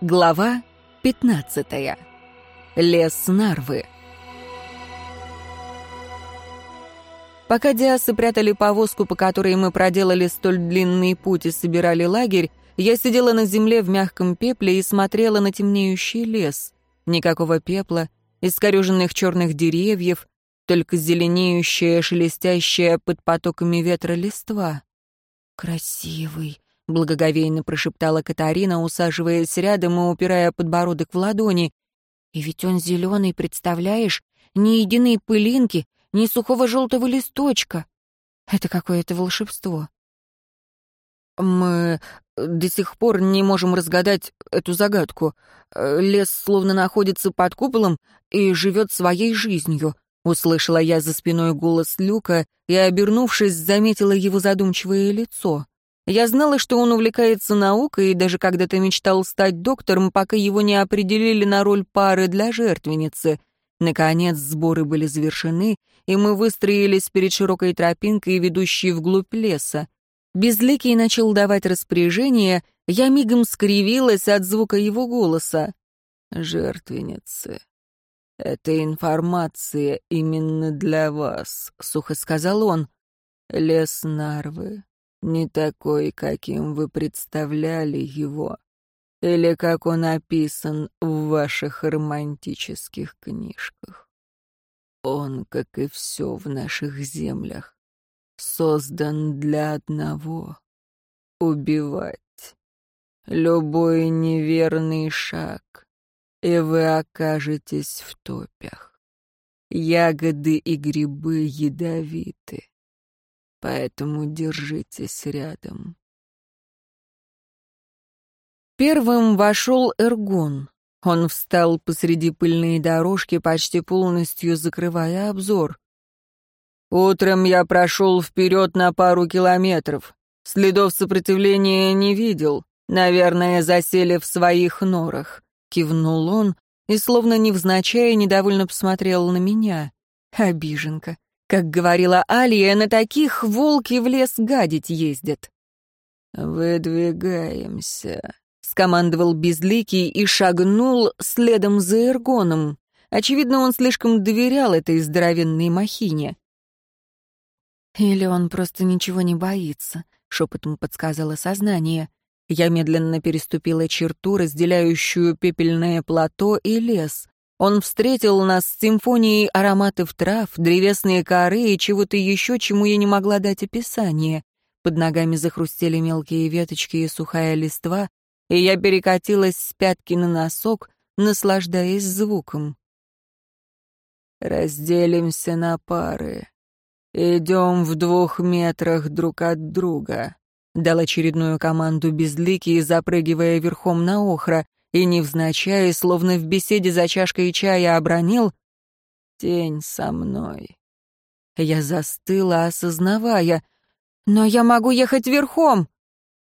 Глава 15. Лес Нарвы. Пока диасы прятали повозку, по которой мы проделали столь длинный путь и собирали лагерь, я сидела на земле в мягком пепле и смотрела на темнеющий лес. Никакого пепла, искореженных черных деревьев, только зеленеющая, шелестящая под потоками ветра листва. «Красивый», — благоговейно прошептала Катарина, усаживаясь рядом и упирая подбородок в ладони. «И ведь он зеленый, представляешь? Ни единой пылинки, ни сухого желтого листочка. Это какое-то волшебство». «Мы до сих пор не можем разгадать эту загадку. Лес словно находится под куполом и живет своей жизнью», — услышала я за спиной голос Люка и, обернувшись, заметила его задумчивое лицо. Я знала, что он увлекается наукой и даже когда-то мечтал стать доктором, пока его не определили на роль пары для жертвенницы. Наконец сборы были завершены, и мы выстроились перед широкой тропинкой, ведущей вглубь леса. Безликий начал давать распоряжения, я мигом скривилась от звука его голоса. «Жертвенницы, это информация именно для вас», — сухо сказал он. «Лес Нарвы, не такой, каким вы представляли его, или как он описан в ваших романтических книжках. Он, как и все в наших землях, создан для одного — убивать. Любой неверный шаг, и вы окажетесь в топях. Ягоды и грибы ядовиты поэтому держитесь рядом. Первым вошел Эргон. Он встал посреди пыльной дорожки, почти полностью закрывая обзор. «Утром я прошел вперед на пару километров. Следов сопротивления не видел. Наверное, засели в своих норах», — кивнул он и, словно невзначай, недовольно посмотрел на меня. Обиженка. Как говорила Алия, на таких волки в лес гадить ездят. «Выдвигаемся», — скомандовал Безликий и шагнул следом за Эргоном. Очевидно, он слишком доверял этой здоровенной махине. «Или он просто ничего не боится», — шепотом подсказало сознание. Я медленно переступила черту, разделяющую пепельное плато и лес. Он встретил нас с симфонией ароматов трав, древесные коры и чего-то еще, чему я не могла дать описание. Под ногами захрустели мелкие веточки и сухая листва, и я перекатилась с пятки на носок, наслаждаясь звуком. «Разделимся на пары. Идем в двух метрах друг от друга», — дал очередную команду безликий, запрыгивая верхом на охра и невзначай, словно в беседе за чашкой чая обронил «Тень со мной». Я застыла, осознавая, «Но я могу ехать верхом!»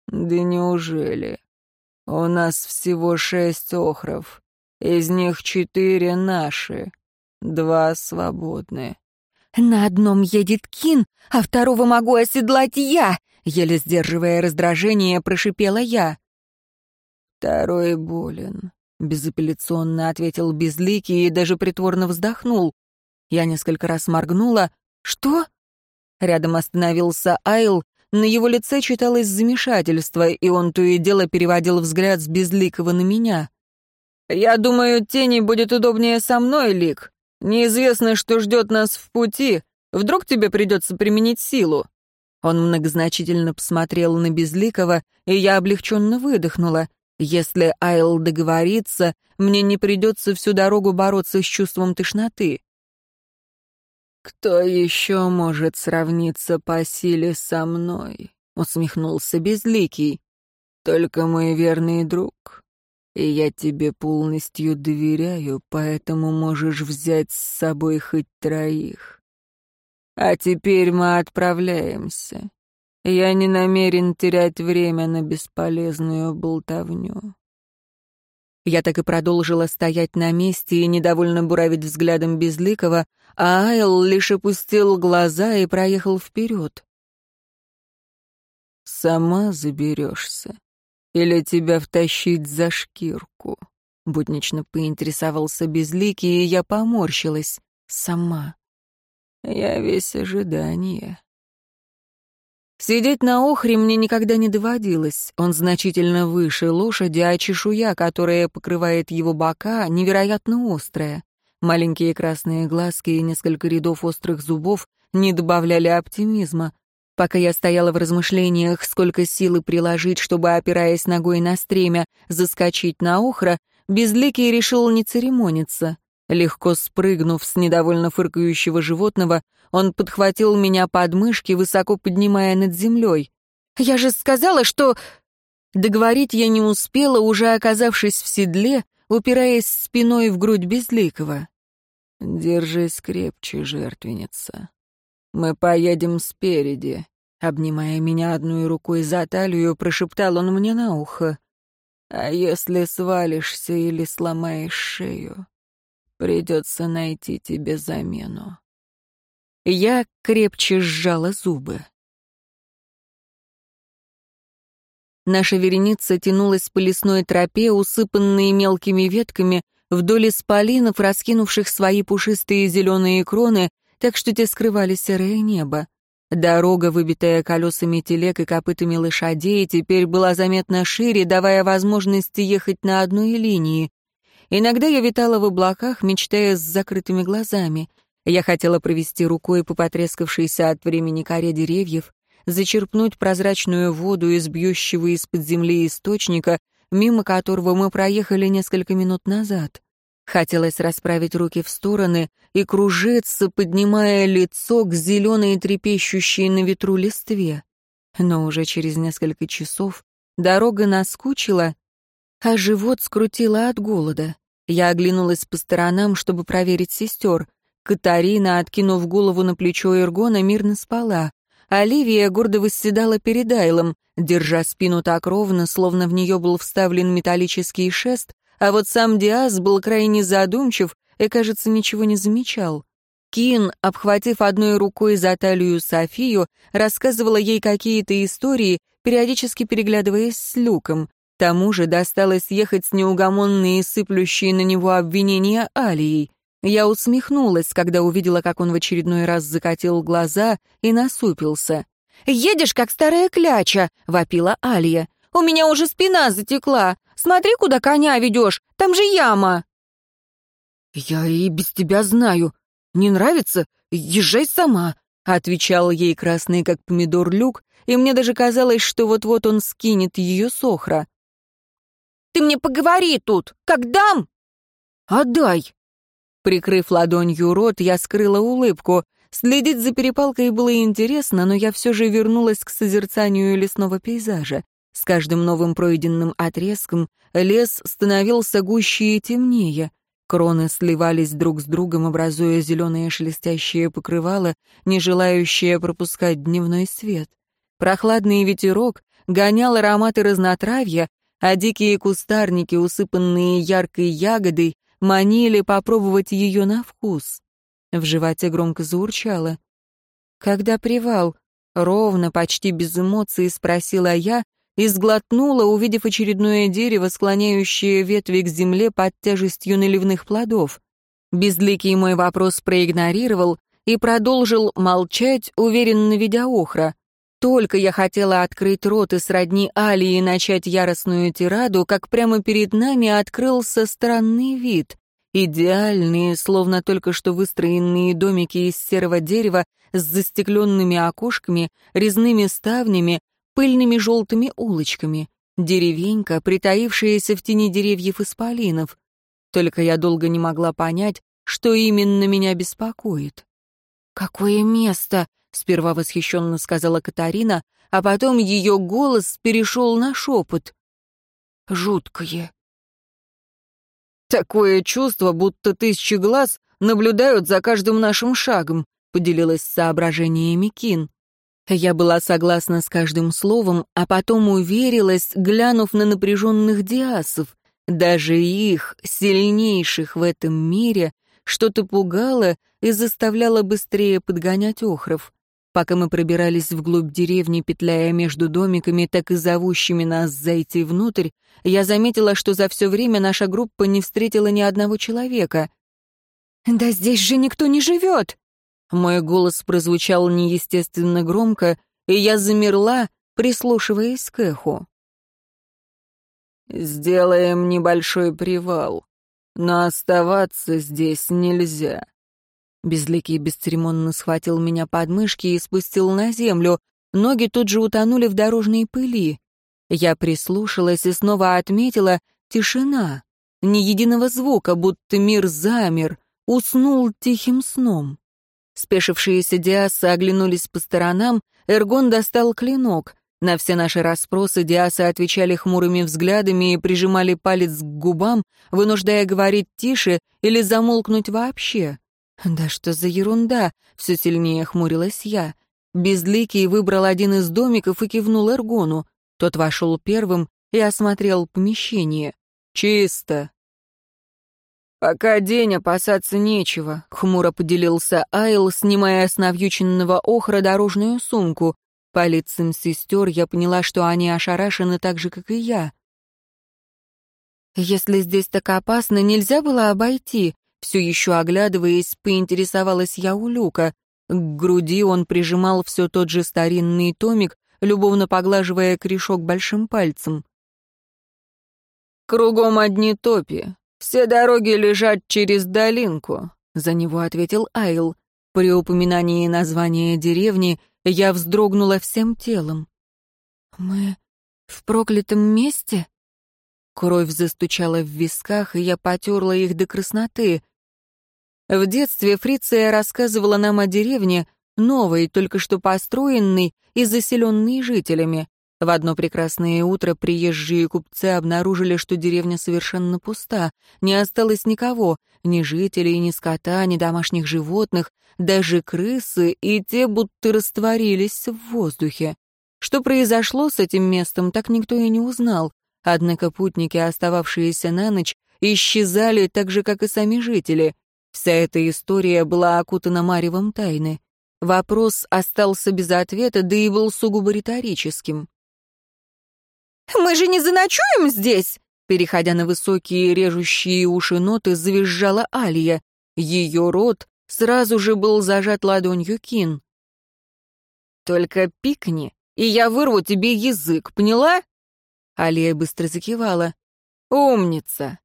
«Да неужели? У нас всего шесть охров, из них четыре наши, два свободны». «На одном едет Кин, а второго могу оседлать я!» Еле сдерживая раздражение, прошипела я. «Второй болен», — безапелляционно ответил Безликий и даже притворно вздохнул. Я несколько раз моргнула. «Что?» Рядом остановился Айл, на его лице читалось замешательство, и он то и дело переводил взгляд с Безликого на меня. «Я думаю, тени будет удобнее со мной, Лик. Неизвестно, что ждет нас в пути. Вдруг тебе придется применить силу?» Он многозначительно посмотрел на Безликого, и я облегченно выдохнула. Если Айл договорится, мне не придется всю дорогу бороться с чувством тошноты. «Кто еще может сравниться по силе со мной?» — усмехнулся Безликий. «Только мой верный друг. И я тебе полностью доверяю, поэтому можешь взять с собой хоть троих. А теперь мы отправляемся. Я не намерен терять время на бесполезную болтовню. Я так и продолжила стоять на месте и недовольно буравить взглядом Безликого, а Айл лишь опустил глаза и проехал вперед. «Сама заберешься. Или тебя втащить за шкирку?» Буднично поинтересовался Безликий, и я поморщилась. Сама. Я весь ожидание. Сидеть на охре мне никогда не доводилось. Он значительно выше лошади, а чешуя, которая покрывает его бока, невероятно острая. Маленькие красные глазки и несколько рядов острых зубов не добавляли оптимизма. Пока я стояла в размышлениях, сколько силы приложить, чтобы, опираясь ногой на стремя, заскочить на охра, Безликий решил не церемониться. Легко спрыгнув с недовольно фыркающего животного, он подхватил меня под мышки, высоко поднимая над землей. «Я же сказала, что...» Договорить я не успела, уже оказавшись в седле, упираясь спиной в грудь Безликого. «Держись крепче, жертвенница. Мы поедем спереди», — обнимая меня одной рукой за талию, прошептал он мне на ухо. «А если свалишься или сломаешь шею, придется найти тебе замену». Я крепче сжала зубы. Наша вереница тянулась по лесной тропе, усыпанной мелкими ветками, вдоль исполинов, раскинувших свои пушистые зеленые кроны, так что те скрывали серое небо. Дорога, выбитая колесами телег и копытами лошадей, теперь была заметно шире, давая возможность ехать на одной линии. Иногда я витала в облаках, мечтая с закрытыми глазами. Я хотела провести рукой по потрескавшейся от времени коре деревьев, зачерпнуть прозрачную воду из бьющего из-под земли источника, мимо которого мы проехали несколько минут назад. Хотелось расправить руки в стороны и кружиться, поднимая лицо к зеленой трепещущей на ветру листве. Но уже через несколько часов дорога наскучила, а живот скрутило от голода. Я оглянулась по сторонам, чтобы проверить сестер. Катарина, откинув голову на плечо Иргона, мирно спала. Оливия гордо восседала перед Айлом, держа спину так ровно, словно в нее был вставлен металлический шест, а вот сам Диас был крайне задумчив и, кажется, ничего не замечал. Кин, обхватив одной рукой за талию Софию, рассказывала ей какие-то истории, периодически переглядываясь с Люком. Тому же досталось ехать с неугомонной и сыплющей на него обвинения Алией. Я усмехнулась, когда увидела, как он в очередной раз закатил глаза и насупился. «Едешь, как старая кляча!» — вопила Алия. «У меня уже спина затекла! Смотри, куда коня ведешь! Там же яма!» «Я и без тебя знаю. Не нравится? Езжай сама!» — отвечал ей красный, как помидор, люк, и мне даже казалось, что вот-вот он скинет ее сохра. Ты мне поговори тут! Как дам?» «Отдай!» Прикрыв ладонью рот, я скрыла улыбку. Следить за перепалкой было интересно, но я все же вернулась к созерцанию лесного пейзажа. С каждым новым пройденным отрезком лес становился гуще и темнее. Кроны сливались друг с другом, образуя зеленое шелестящее покрывало, не желающее пропускать дневной свет. Прохладный ветерок гонял ароматы разнотравья, а дикие кустарники, усыпанные яркой ягодой, манили попробовать ее на вкус. В животе громко заурчало. «Когда привал?» — ровно, почти без эмоций спросила я и сглотнула, увидев очередное дерево, склоняющее ветви к земле под тяжестью наливных плодов. Безликий мой вопрос проигнорировал и продолжил молчать, уверенно ведя охра. Только я хотела открыть рот и сродни Алии начать яростную тираду, как прямо перед нами открылся странный вид. Идеальные, словно только что выстроенные домики из серого дерева с застекленными окошками, резными ставнями, пыльными желтыми улочками, деревенька, притаившаяся в тени деревьев исполинов. Только я долго не могла понять, что именно меня беспокоит. «Какое место!» Сперва восхищенно сказала Катарина, а потом ее голос перешел на шепот. Жуткое. Такое чувство, будто тысячи глаз наблюдают за каждым нашим шагом, поделилась соображениями Кин. Я была согласна с каждым словом, а потом уверилась, глянув на напряженных диасов. Даже их, сильнейших в этом мире, что-то пугало и заставляло быстрее подгонять охров. Пока мы пробирались вглубь деревни, петляя между домиками, так и зовущими нас зайти внутрь, я заметила, что за все время наша группа не встретила ни одного человека. «Да здесь же никто не живет!» Мой голос прозвучал неестественно громко, и я замерла, прислушиваясь к эху. «Сделаем небольшой привал, но оставаться здесь нельзя». Безликий бесцеремонно схватил меня под мышки и спустил на землю. Ноги тут же утонули в дорожной пыли. Я прислушалась и снова отметила тишина. Ни единого звука, будто мир замер, уснул тихим сном. Спешившиеся диасы оглянулись по сторонам, Эргон достал клинок. На все наши расспросы диасы отвечали хмурыми взглядами и прижимали палец к губам, вынуждая говорить тише или замолкнуть вообще. «Да что за ерунда!» — все сильнее хмурилась я. Безликий выбрал один из домиков и кивнул Эргону. Тот вошел первым и осмотрел помещение. «Чисто!» «Пока день опасаться нечего», — хмуро поделился Айл, снимая с навьюченного охра дорожную сумку. По лицам сестер я поняла, что они ошарашены так же, как и я. «Если здесь так опасно, нельзя было обойти», — все еще оглядываясь, поинтересовалась я у Люка. К груди он прижимал все тот же старинный томик, любовно поглаживая корешок большим пальцем. «Кругом одни топи. «Все дороги лежат через долинку», — за него ответил Айл. При упоминании названия деревни я вздрогнула всем телом. «Мы в проклятом месте?» Кровь застучала в висках, и я потерла их до красноты. В детстве Фриция рассказывала нам о деревне, новой, только что построенной и заселенной жителями. В одно прекрасное утро приезжие купцы обнаружили, что деревня совершенно пуста, не осталось никого, ни жителей, ни скота, ни домашних животных, даже крысы, и те будто растворились в воздухе. Что произошло с этим местом, так никто и не узнал. Однако путники, остававшиеся на ночь, исчезали так же, как и сами жители. Вся эта история была окутана маревом тайны. Вопрос остался без ответа, да и был сугубо риторическим. «Мы же не заночуем здесь?» Переходя на высокие режущие уши ноты, завизжала Алия. Ее рот сразу же был зажат ладонью Кин. «Только пикни, и я вырву тебе язык, поняла?» Алия быстро закивала. «Умница!»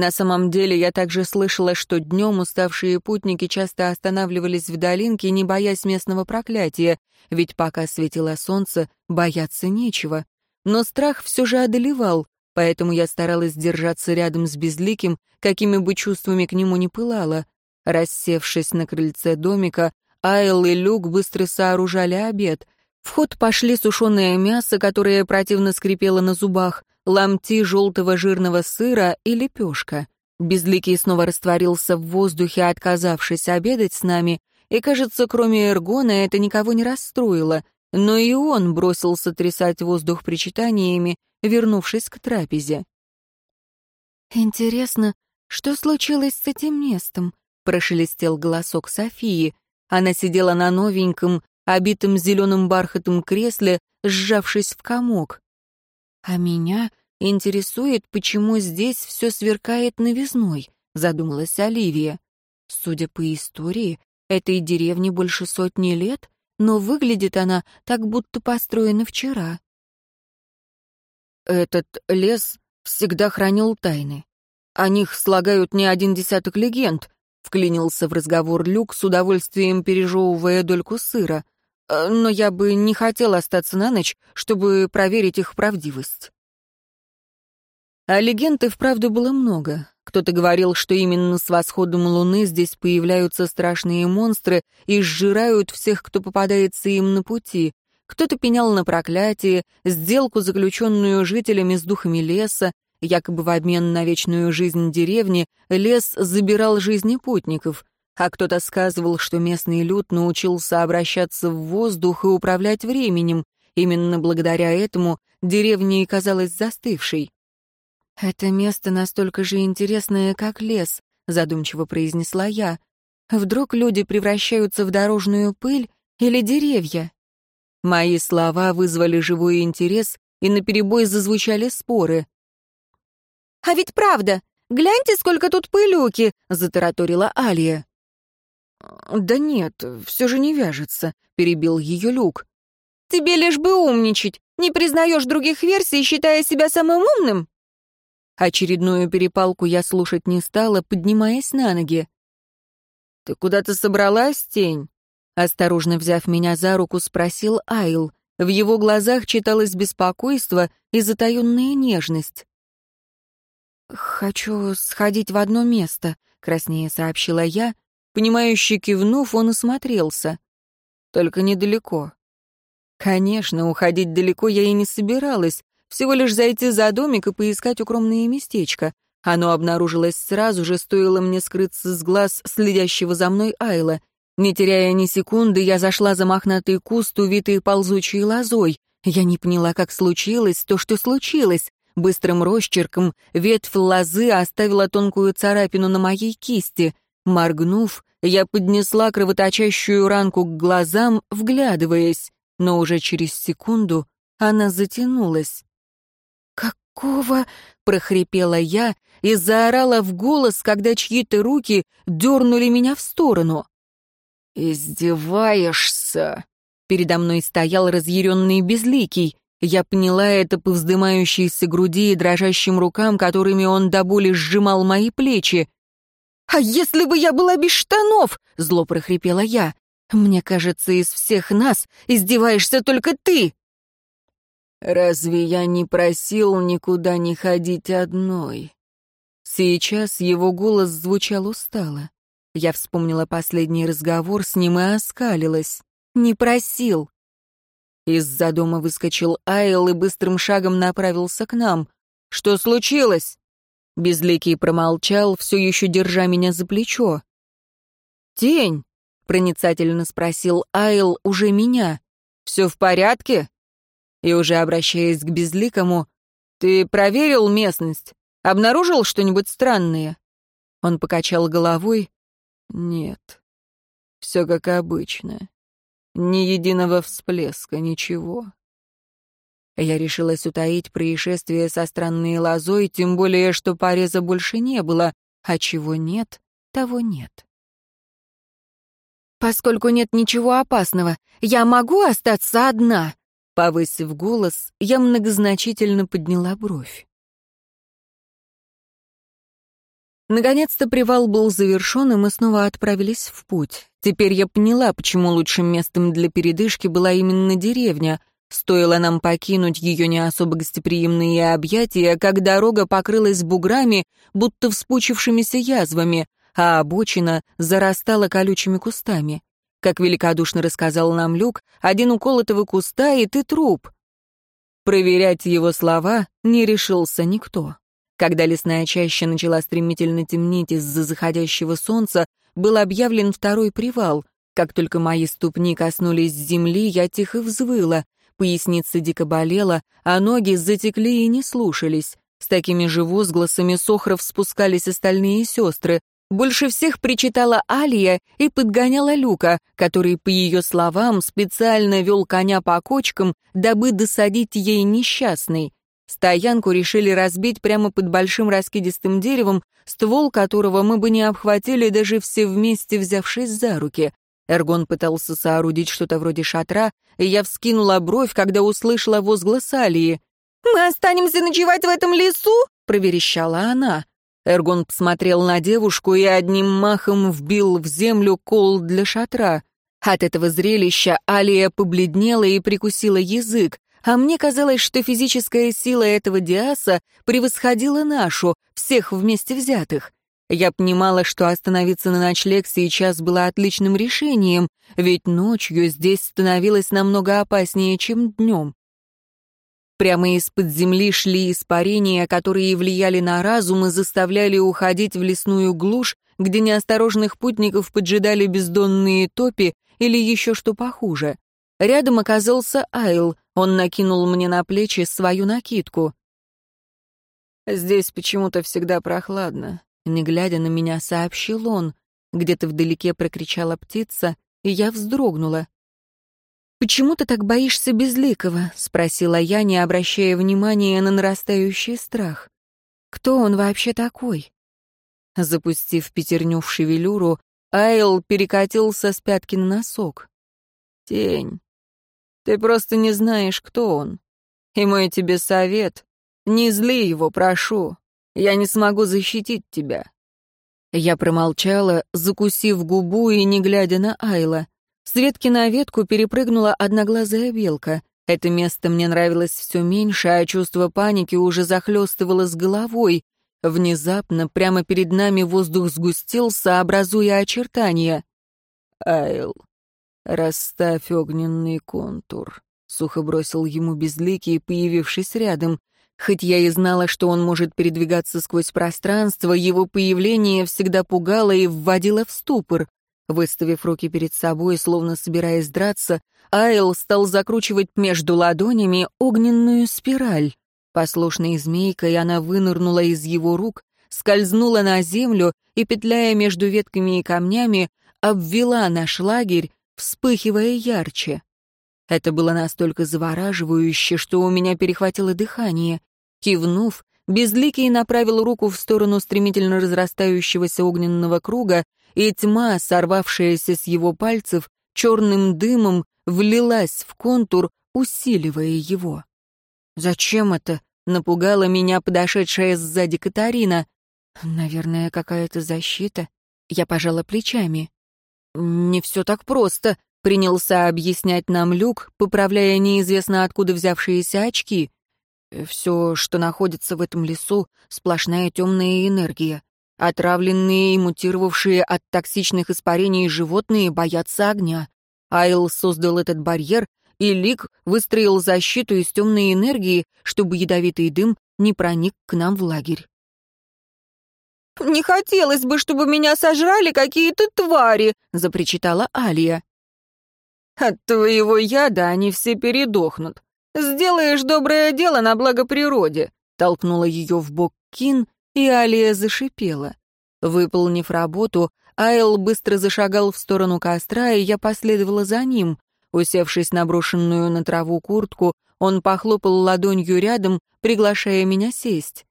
На самом деле я также слышала, что днем уставшие путники часто останавливались в долинке, не боясь местного проклятия, ведь пока светило солнце, бояться нечего. Но страх все же одолевал, поэтому я старалась держаться рядом с Безликим, какими бы чувствами к нему ни пылала. Рассевшись на крыльце домика, Айл и Люк быстро сооружали обед. В ход пошли сушеное мясо, которое противно скрипело на зубах, ломти желтого жирного сыра и лепешка. Безликий снова растворился в воздухе, отказавшись обедать с нами, и, кажется, кроме Эргона это никого не расстроило. Но и он бросился трясать воздух причитаниями, вернувшись к трапезе. «Интересно, что случилось с этим местом?» — прошелестел голосок Софии. Она сидела на новеньком, обитом зеленым бархатом кресле, сжавшись в комок. «А меня интересует, почему здесь все сверкает новизной», — задумалась Оливия. «Судя по истории, этой деревне больше сотни лет, но выглядит она так, будто построена вчера. Этот лес всегда хранил тайны. О них слагают не один десяток легенд, вклинился в разговор Люк, с удовольствием пережевывая дольку сыра. «Э, но я бы не хотел остаться на ночь, чтобы проверить их правдивость. А легенд и вправду было много. Кто-то говорил, что именно с восходом луны здесь появляются страшные монстры и сжирают всех, кто попадается им на пути. Кто-то пенял на проклятие, сделку, заключенную жителями с духами леса, якобы в обмен на вечную жизнь деревни, лес забирал жизни путников. А кто-то сказывал, что местный люд научился обращаться в воздух и управлять временем. Именно благодаря этому деревня и казалась застывшей. «Это место настолько же интересное, как лес», — задумчиво произнесла я. «Вдруг люди превращаются в дорожную пыль, или деревья? Мои слова вызвали живой интерес, и наперебой зазвучали споры. «А ведь правда, гляньте, сколько тут пылюки!» — затараторила Алия. «Да нет, все же не вяжется», — перебил ее Люк. «Тебе лишь бы умничать. Не признаешь других версий, считая себя самым умным?» Очередную перепалку я слушать не стала, поднимаясь на ноги. «Ты куда-то собралась, тень?» Осторожно взяв меня за руку, спросил Айл. В его глазах читалось беспокойство и затаенная нежность. «Хочу сходить в одно место», — краснее сообщила я. Понимающе кивнув, он осмотрелся. «Только недалеко». Конечно, уходить далеко я и не собиралась. Всего лишь зайти за домик и поискать укромное местечко. Оно обнаружилось сразу же, стоило мне скрыться с глаз следящего за мной Айла. Не теряя ни секунды, я зашла за мохнатый куст, увитый ползучей лозой. Я не поняла, как случилось то, что случилось. Быстрым росчерком ветвь лозы оставила тонкую царапину на моей кисти. Моргнув, я поднесла кровоточащую ранку к глазам, вглядываясь, но уже через секунду она затянулась. «Какого?» — прохрипела я и заорала в голос, когда чьи-то руки дернули меня в сторону. «Издеваешься?» Передо мной стоял разъяренный безликий. Я поняла это по вздымающейся груди и дрожащим рукам, которыми он до боли сжимал мои плечи. «А если бы я была без штанов?» — зло прохрипела я. «Мне кажется, из всех нас издеваешься только ты!» «Разве я не просил никуда не ходить одной?» Сейчас его голос звучал устало. Я вспомнила последний разговор с ним и оскалилась. Не просил. Из-за дома выскочил Айл и быстрым шагом направился к нам. «Что случилось?» Безликий промолчал, все еще держа меня за плечо. «Тень?» — проницательно спросил Айл уже меня. «Все в порядке?» И уже обращаясь к Безликому, «Ты проверил местность? Обнаружил что-нибудь странное?» Он покачал головой, нет. Все как обычно. Ни единого всплеска, ничего. Я решилась утаить происшествие со странной лозой, тем более, что пореза больше не было, а чего нет, того нет. «Поскольку нет ничего опасного, я могу остаться одна?» Повысив голос, я многозначительно подняла бровь. Наконец-то привал был завершен, и мы снова отправились в путь. Теперь я поняла, почему лучшим местом для передышки была именно деревня. Стоило нам покинуть ее не особо гостеприимные объятия, как дорога покрылась буграми, будто вспучившимися язвами, а обочина зарастала колючими кустами. Как великодушно рассказал нам Люк, один укол этого куста, и ты труп. Проверять его слова не решился никто. Когда лесная чаща начала стремительно темнеть из-за заходящего солнца, был объявлен второй привал. Как только мои ступни коснулись земли, я тихо взвыла. Поясница дико болела, а ноги затекли и не слушались. С такими же возгласами сохров спускались остальные сестры. Больше всех причитала Алия и подгоняла Люка, который, по ее словам, специально вел коня по кочкам, дабы досадить ей несчастной. Стоянку решили разбить прямо под большим раскидистым деревом, ствол которого мы бы не обхватили, даже все вместе взявшись за руки. Эргон пытался соорудить что-то вроде шатра, и я вскинула бровь, когда услышала возглас Алии. «Мы останемся ночевать в этом лесу?» — проверещала она. Эргон посмотрел на девушку и одним махом вбил в землю кол для шатра. От этого зрелища Алия побледнела и прикусила язык. А мне казалось, что физическая сила этого Диаса превосходила нашу, всех вместе взятых. Я понимала, что остановиться на ночлег сейчас было отличным решением, ведь ночью здесь становилось намного опаснее, чем днем. Прямо из-под земли шли испарения, которые влияли на разум и заставляли уходить в лесную глушь, где неосторожных путников поджидали бездонные топи или еще что похуже. Рядом оказался Айл, он накинул мне на плечи свою накидку. «Здесь почему-то всегда прохладно», — не глядя на меня, сообщил он. Где-то вдалеке прокричала птица, и я вздрогнула. «Почему ты так боишься Безликого?» — спросила я, не обращая внимания на нарастающий страх. «Кто он вообще такой?» Запустив пятерню в шевелюру, Айл перекатился с пятки на носок. «Тень, ты просто не знаешь, кто он. И мой тебе совет — не зли его, прошу. Я не смогу защитить тебя». Я промолчала, закусив губу и не глядя на Айла. С ветки на ветку перепрыгнула одноглазая белка. Это место мне нравилось все меньше, а чувство паники уже захлестывало с головой. Внезапно прямо перед нами воздух сгустился, образуя очертания. «Айл, расставь огненный контур», — сухо бросил ему безликий, появившись рядом. Хоть я и знала, что он может передвигаться сквозь пространство, его появление всегда пугало и вводило в ступор. Выставив руки перед собой, словно собираясь драться, Айл стал закручивать между ладонями огненную спираль. Послушной змейкой она вынырнула из его рук, скользнула на землю и, петляя между ветками и камнями, обвела наш лагерь, вспыхивая ярче. Это было настолько завораживающе, что у меня перехватило дыхание. Кивнув, Безликий направил руку в сторону стремительно разрастающегося огненного круга, и тьма, сорвавшаяся с его пальцев, черным дымом влилась в контур, усиливая его. «Зачем это?» — напугала меня подошедшая сзади Катарина. «Наверное, какая-то защита». Я пожала плечами. «Не все так просто», — принялся объяснять нам Люк, поправляя неизвестно откуда взявшиеся очки. «Все, что находится в этом лесу, сплошная темная энергия. Отравленные и мутировавшие от токсичных испарений животные боятся огня. Айл создал этот барьер, и Лик выстроил защиту из темной энергии, чтобы ядовитый дым не проник к нам в лагерь. «Не хотелось бы, чтобы меня сожрали какие-то твари», — запричитала Алия. «От твоего яда они все передохнут. Сделаешь доброе дело на благо природе», — толкнула ее в бок Кин, и Алия зашипела. Выполнив работу, Айл быстро зашагал в сторону костра, и я последовала за ним. Усевшись на брошенную на траву куртку, он похлопал ладонью рядом, приглашая меня сесть.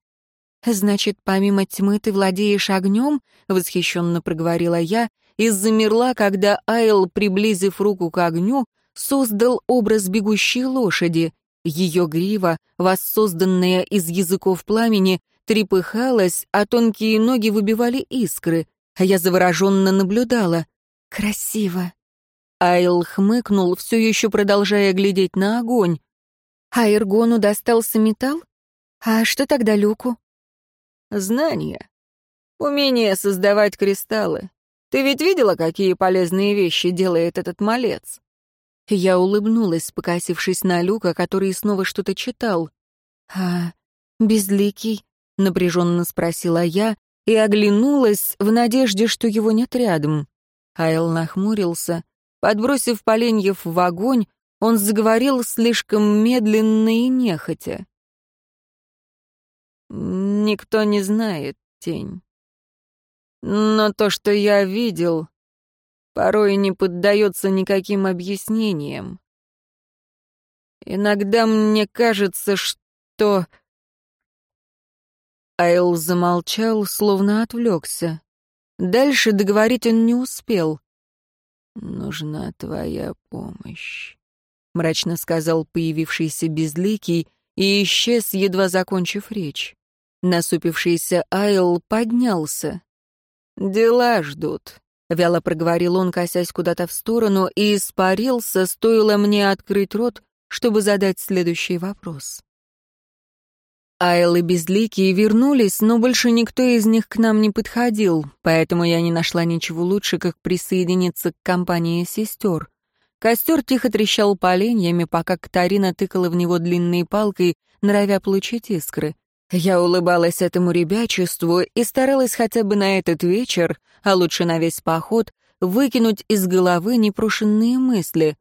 «Значит, помимо тьмы ты владеешь огнем?» — восхищенно проговорила я и замерла, когда Айл, приблизив руку к огню, создал образ бегущей лошади. Ее грива, воссозданная из языков пламени, трепыхалась, а тонкие ноги выбивали искры. А я завороженно наблюдала. «Красиво!» Айл хмыкнул, все еще продолжая глядеть на огонь. «А Иргону достался металл? А что тогда Люку?» «Знания. Умение создавать кристаллы. Ты ведь видела, какие полезные вещи делает этот малец?» Я улыбнулась, покосившись на Люка, который снова что-то читал. «А безликий?» напряженно спросила я и оглянулась в надежде, что его нет рядом. Айл нахмурился. Подбросив поленьев в огонь, он заговорил слишком медленно и нехотя. «Никто не знает, тень. Но то, что я видел, порой не поддается никаким объяснениям. Иногда мне кажется, что Айл замолчал, словно отвлекся. Дальше договорить он не успел. «Нужна твоя помощь», — мрачно сказал появившийся безликий и исчез, едва закончив речь. Насупившийся Айл поднялся. «Дела ждут», — вяло проговорил он, косясь куда-то в сторону, и испарился, стоило мне открыть рот, чтобы задать следующий вопрос. Айл и Безликие вернулись, но больше никто из них к нам не подходил, поэтому я не нашла ничего лучше, как присоединиться к компании сестер. Костер тихо трещал поленьями, пока Катарина тыкала в него длинной палкой, норовя получить искры. Я улыбалась этому ребячеству и старалась хотя бы на этот вечер, а лучше на весь поход, выкинуть из головы непрошенные мысли.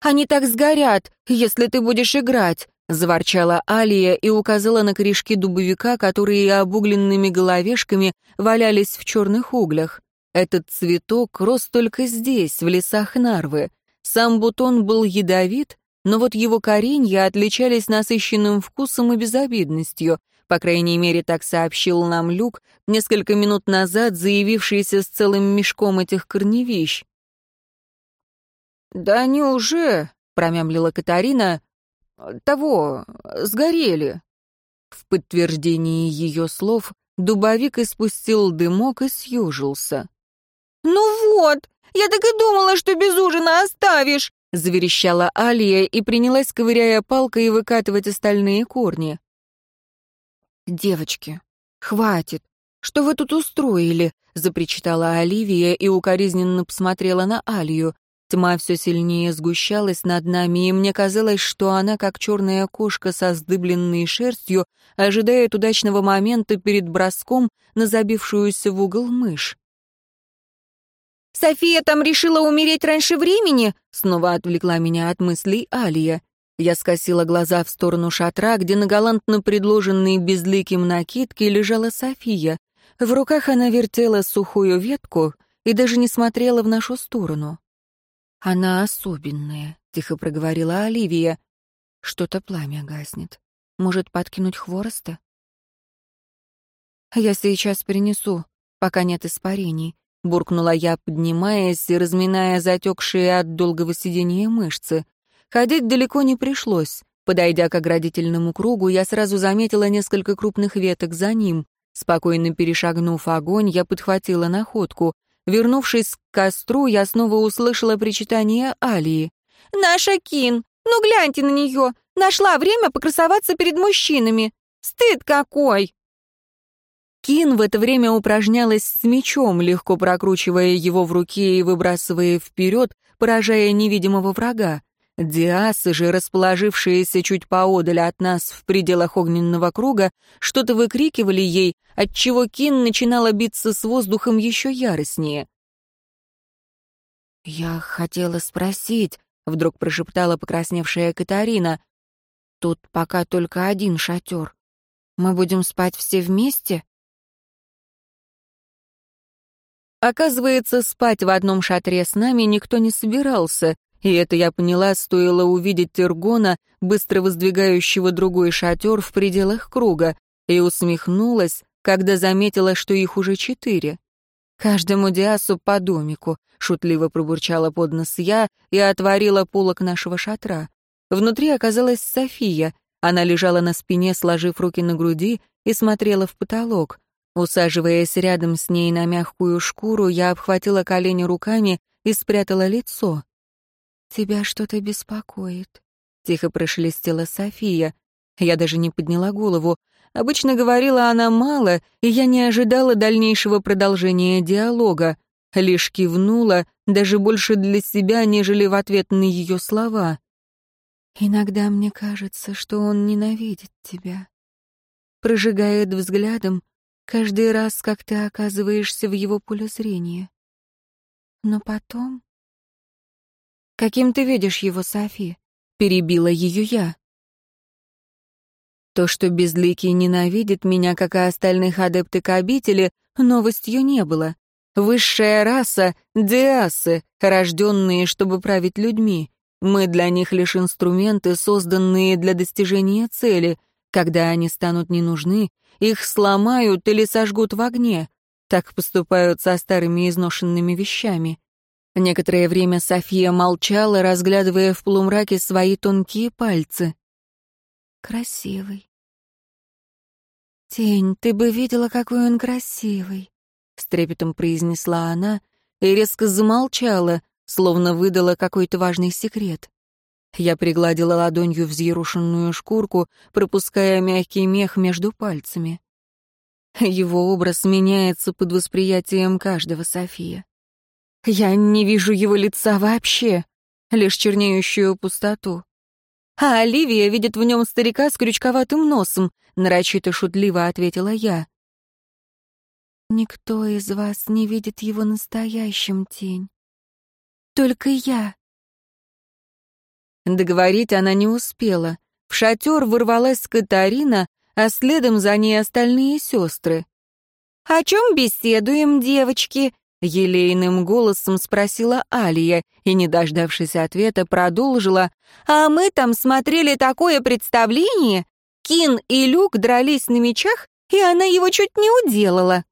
«Они так сгорят, если ты будешь играть», — заворчала Алия и указала на корешки дубовика, которые обугленными головешками валялись в черных углях. Этот цветок рос только здесь, в лесах Нарвы. Сам бутон был ядовит, но вот его коренья отличались насыщенным вкусом и безобидностью. По крайней мере, так сообщил нам Люк, несколько минут назад заявившийся с целым мешком этих корневищ. «Да они уже», — промямлила Катарина, — «того, сгорели». В подтверждении ее слов дубовик испустил дымок и съежился. «Ну вот, я так и думала, что без ужина оставишь!» — заверещала Алия и принялась, ковыряя палкой, выкатывать остальные корни. «Девочки, хватит! Что вы тут устроили?» — запричитала Оливия и укоризненно посмотрела на Алию. Тьма все сильнее сгущалась над нами, и мне казалось, что она, как черная кошка со сдыбленной шерстью, ожидает удачного момента перед броском на забившуюся в угол мышь. «София там решила умереть раньше времени?» — снова отвлекла меня от мыслей Алия. Я скосила глаза в сторону шатра, где на галантно предложенной безликим накидке лежала София. В руках она вертела сухую ветку и даже не смотрела в нашу сторону. «Она особенная», — тихо проговорила Оливия. «Что-то пламя гаснет. Может, подкинуть хвороста?» «Я сейчас принесу, пока нет испарений», — буркнула я, поднимаясь и разминая затекшие от долгого сидения мышцы. Ходить далеко не пришлось. Подойдя к оградительному кругу, я сразу заметила несколько крупных веток за ним. Спокойно перешагнув огонь, я подхватила находку. Вернувшись к костру, я снова услышала причитание Алии. «Наша Кин! Ну гляньте на нее! Нашла время покрасоваться перед мужчинами! Стыд какой!» Кин в это время упражнялась с мечом, легко прокручивая его в руке и выбрасывая вперед, поражая невидимого врага. Диасы же, расположившиеся чуть поодаль от нас в пределах огненного круга, что-то выкрикивали ей, отчего Кин начинала биться с воздухом еще яростнее. «Я хотела спросить», — вдруг прошептала покрасневшая Катарина, «тут пока только один шатер. Мы будем спать все вместе?» Оказывается, спать в одном шатре с нами никто не собирался, и это я поняла, стоило увидеть Тергона, быстро воздвигающего другой шатер в пределах круга, и усмехнулась, когда заметила, что их уже четыре. «Каждому диасу по домику», — шутливо пробурчала под нос я и отворила полок нашего шатра. Внутри оказалась София. Она лежала на спине, сложив руки на груди, и смотрела в потолок. Усаживаясь рядом с ней на мягкую шкуру, я обхватила колени руками и спрятала лицо. «Тебя что-то беспокоит», — тихо прошелестела София. Я даже не подняла голову. Обычно говорила она мало, и я не ожидала дальнейшего продолжения диалога. Лишь кивнула, даже больше для себя, нежели в ответ на ее слова. «Иногда мне кажется, что он ненавидит тебя. Прожигает взглядом каждый раз, как ты оказываешься в его поле зрения. Но потом «Каким ты видишь его, Софи?» — перебила ее я. То, что Безликий ненавидит меня, как и остальных адепты обители, новостью не было. Высшая раса — диасы, рожденные, чтобы править людьми. Мы для них лишь инструменты, созданные для достижения цели. Когда они станут не нужны, их сломают или сожгут в огне. Так поступают со старыми изношенными вещами. Некоторое время София молчала, разглядывая в полумраке свои тонкие пальцы. «Красивый». «Тень, ты бы видела, какой он красивый», — с трепетом произнесла она и резко замолчала, словно выдала какой-то важный секрет. Я пригладила ладонью взъерушенную шкурку, пропуская мягкий мех между пальцами. Его образ меняется под восприятием каждого София. Я не вижу его лица вообще, лишь чернеющую пустоту. А Оливия видит в нем старика с крючковатым носом, нарочито шутливо ответила я. Никто из вас не видит его настоящим тень. Только я. Договорить она не успела. В шатер ворвалась Катарина, а следом за ней остальные сестры. «О чем беседуем, девочки?» — елейным голосом спросила Алия и, не дождавшись ответа, продолжила. «А мы там смотрели такое представление. Кин и Люк дрались на мечах, и она его чуть не уделала».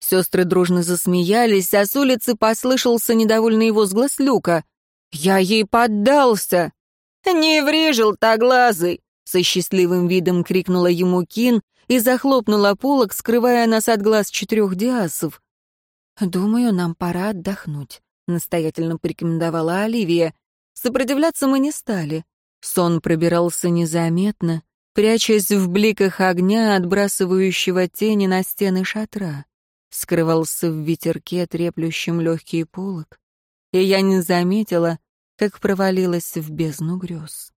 Сестры дружно засмеялись, а с улицы послышался недовольный возглас Люка. «Я ей поддался!» «Не ври, желтоглазый!» — со счастливым видом крикнула ему Кин и захлопнула полок, скрывая нас от глаз четырех диасов. «Думаю, нам пора отдохнуть», — настоятельно порекомендовала Оливия. Сопротивляться мы не стали. Сон пробирался незаметно, прячась в бликах огня, отбрасывающего тени на стены шатра. Скрывался в ветерке, треплющем легкий полог, и я не заметила, как провалилась в бездну грез.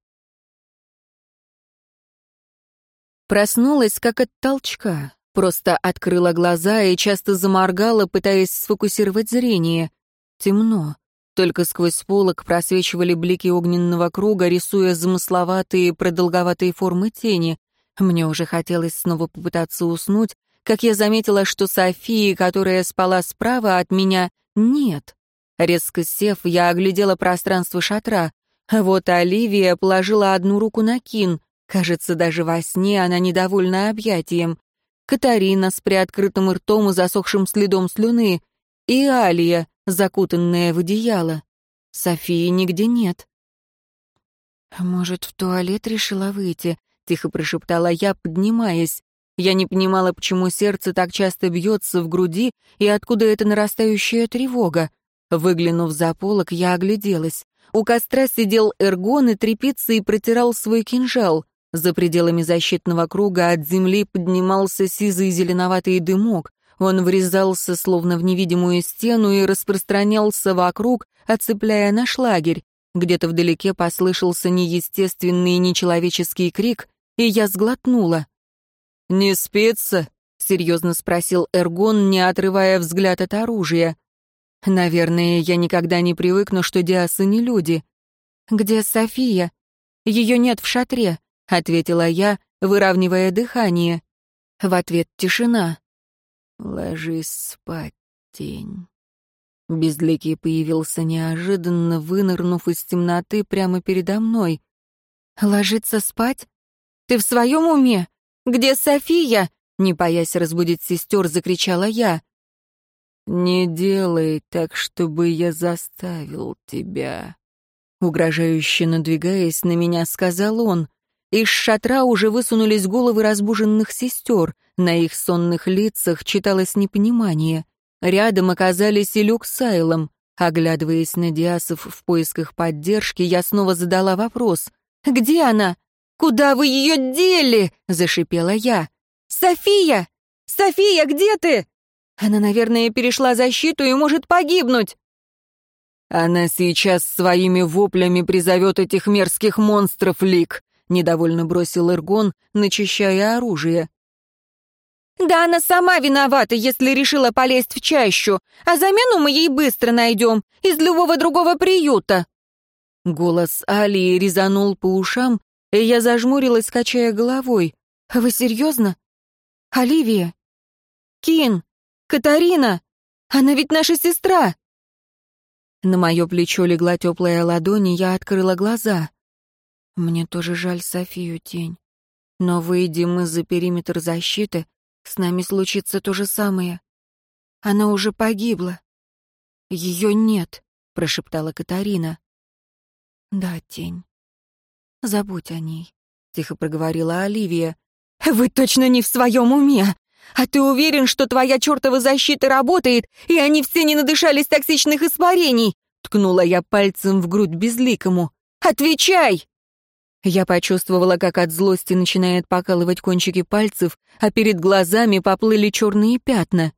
Проснулась, как от толчка, просто открыла глаза и часто заморгала, пытаясь сфокусировать зрение. Темно. Только сквозь полок просвечивали блики огненного круга, рисуя замысловатые продолговатые формы тени. Мне уже хотелось снова попытаться уснуть, как я заметила, что Софии, которая спала справа от меня, нет. Резко сев, я оглядела пространство шатра. Вот Оливия положила одну руку на Кин. Кажется, даже во сне она недовольна объятием. Катарина с приоткрытым ртом и засохшим следом слюны. И Алия, закутанная в одеяло. Софии нигде нет. «Может, в туалет решила выйти?» — тихо прошептала я, поднимаясь. Я не понимала, почему сердце так часто бьется в груди и откуда эта нарастающая тревога. Выглянув за полок, я огляделась. У костра сидел Эргон и трепится и протирал свой кинжал. За пределами защитного круга от земли поднимался сизый зеленоватый дымок. Он врезался словно в невидимую стену и распространялся вокруг, оцепляя наш лагерь. Где-то вдалеке послышался неестественный нечеловеческий крик, и я сглотнула. «Не спится?» — серьезно спросил Эргон, не отрывая взгляд от оружия. «Наверное, я никогда не привыкну, что диасы не люди». «Где София? Ее нет в шатре», — ответила я, выравнивая дыхание. В ответ тишина. «Ложись спать, тень». Безликий появился неожиданно, вынырнув из темноты прямо передо мной. «Ложиться спать? Ты в своем уме? Где София?» Не боясь разбудить сестер, закричала я. «Не делай так, чтобы я заставил тебя», — угрожающе надвигаясь на меня, сказал он. Из шатра уже высунулись головы разбуженных сестер, на их сонных лицах читалось непонимание. Рядом оказались и Люк с Айлом. Оглядываясь на Диасов в поисках поддержки, я снова задала вопрос. «Где она? Куда вы ее дели?» — зашипела я. «София! София, где ты?» Она, наверное, перешла защиту и может погибнуть. Она сейчас своими воплями призовет этих мерзких монстров, Лик, недовольно бросил Эргон, начищая оружие. «Да она сама виновата, если решила полезть в чащу, а замену мы ей быстро найдем, из любого другого приюта». Голос Алии резанул по ушам, и я зажмурилась, качая головой. «Вы серьезно? Оливия? Кин? Катарина! Она ведь наша сестра!» На мое плечо легла теплая ладонь, и я открыла глаза. Мне тоже жаль Софию, тень. Но выйдем мы за периметр защиты, с нами случится то же самое. Она уже погибла. Ее нет, прошептала Катарина. Да, тень. Забудь о ней, тихо проговорила Оливия. Вы точно не в своем уме! А ты уверен, что твоя чертова защита работает, и они все не надышались токсичных испарений?» Ткнула я пальцем в грудь безликому. «Отвечай!» Я почувствовала, как от злости начинает покалывать кончики пальцев, а перед глазами поплыли черные пятна.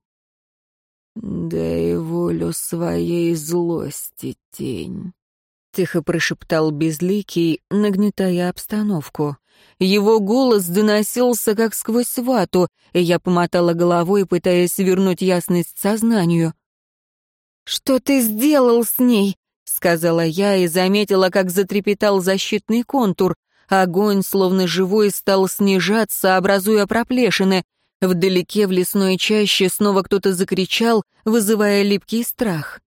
«Дай волю своей злости, тень», — тихо прошептал Безликий, нагнетая обстановку. Его голос доносился как сквозь вату, и я помотала головой, пытаясь вернуть ясность сознанию. «Что ты сделал с ней?» — сказала я и заметила, как затрепетал защитный контур. Огонь, словно живой, стал снижаться, образуя проплешины. Вдалеке, в лесной чаще, снова кто-то закричал, вызывая липкий страх.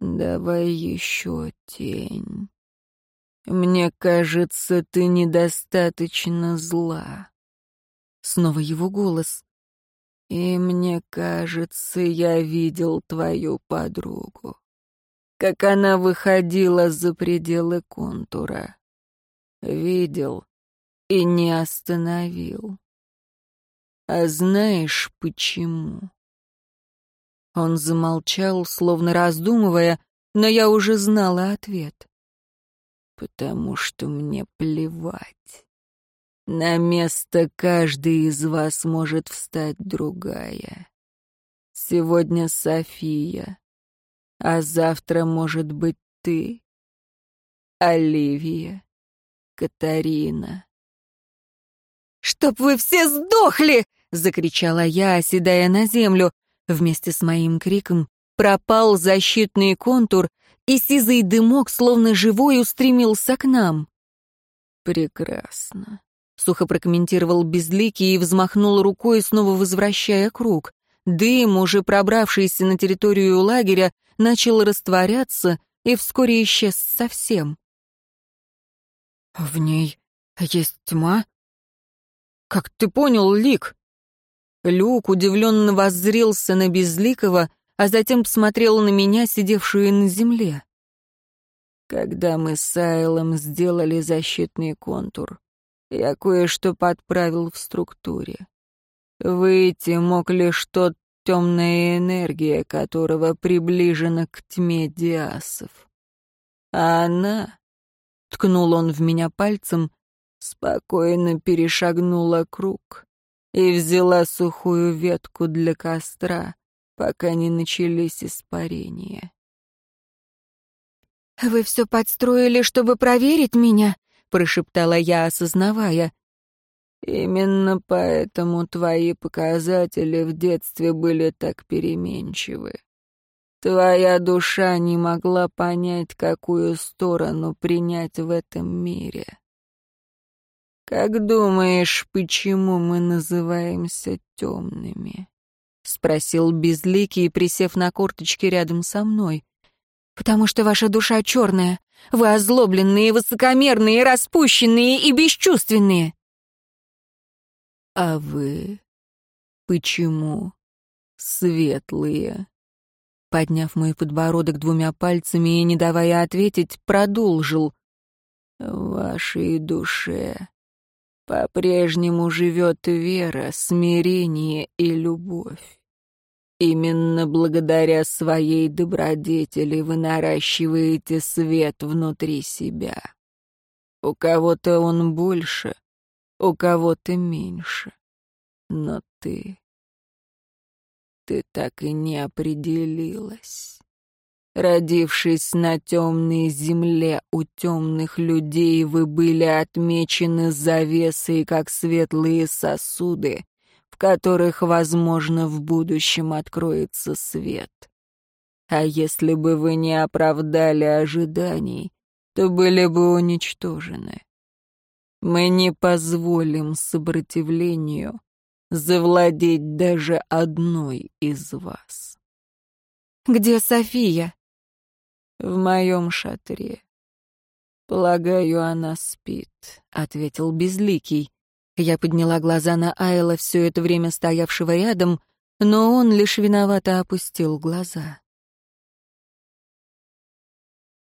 «Давай еще тень. Мне кажется, ты недостаточно зла». Снова его голос. «И мне кажется, я видел твою подругу, как она выходила за пределы контура. Видел и не остановил. А знаешь почему?» Он замолчал, словно раздумывая, но я уже знала ответ. «Потому что мне плевать. На место каждый из вас может встать другая. Сегодня София, а завтра, может быть, ты, Оливия, Катарина». «Чтоб вы все сдохли!» — закричала я, оседая на землю. Вместе с моим криком пропал защитный контур, и сизый дымок, словно живой, устремился к нам. «Прекрасно», — сухо прокомментировал Безликий и взмахнул рукой, снова возвращая круг. Дым, уже пробравшийся на территорию лагеря, начал растворяться и вскоре исчез совсем. «В ней есть тьма?» «Как ты понял, Лик?» Люк удивленно воззрился на Безликого, а затем посмотрел на меня, сидевшую на земле. Когда мы с Айлом сделали защитный контур, я кое-что подправил в структуре. Выйти мог лишь тот темная энергия, которого приближена к тьме диасов. А она, ткнул он в меня пальцем, спокойно перешагнула круг и взяла сухую ветку для костра, пока не начались испарения. «Вы все подстроили, чтобы проверить меня?» — прошептала я, осознавая. «Именно поэтому твои показатели в детстве были так переменчивы. Твоя душа не могла понять, какую сторону принять в этом мире. «Как думаешь, почему мы называемся темными?» — спросил Безликий, присев на корточки рядом со мной. «Потому что ваша душа черная. Вы озлобленные, высокомерные, распущенные и бесчувственные». «А вы почему светлые?» Подняв мой подбородок двумя пальцами и не давая ответить, продолжил. «В вашей душе по-прежнему живет вера, смирение и любовь. Именно благодаря своей добродетели вы наращиваете свет внутри себя. У кого-то он больше, у кого-то меньше. Но ты... Ты так и не определилась. Родившись на темной земле у темных людей, вы были отмечены завесой, как светлые сосуды, которых, возможно, в будущем откроется свет. А если бы вы не оправдали ожиданий, то были бы уничтожены. Мы не позволим сопротивлению завладеть даже одной из вас. «Где София?» «В моем шатре. Полагаю, она спит», — ответил Безликий. Я подняла глаза на Айла, все это время стоявшего рядом, но он лишь виновато опустил глаза.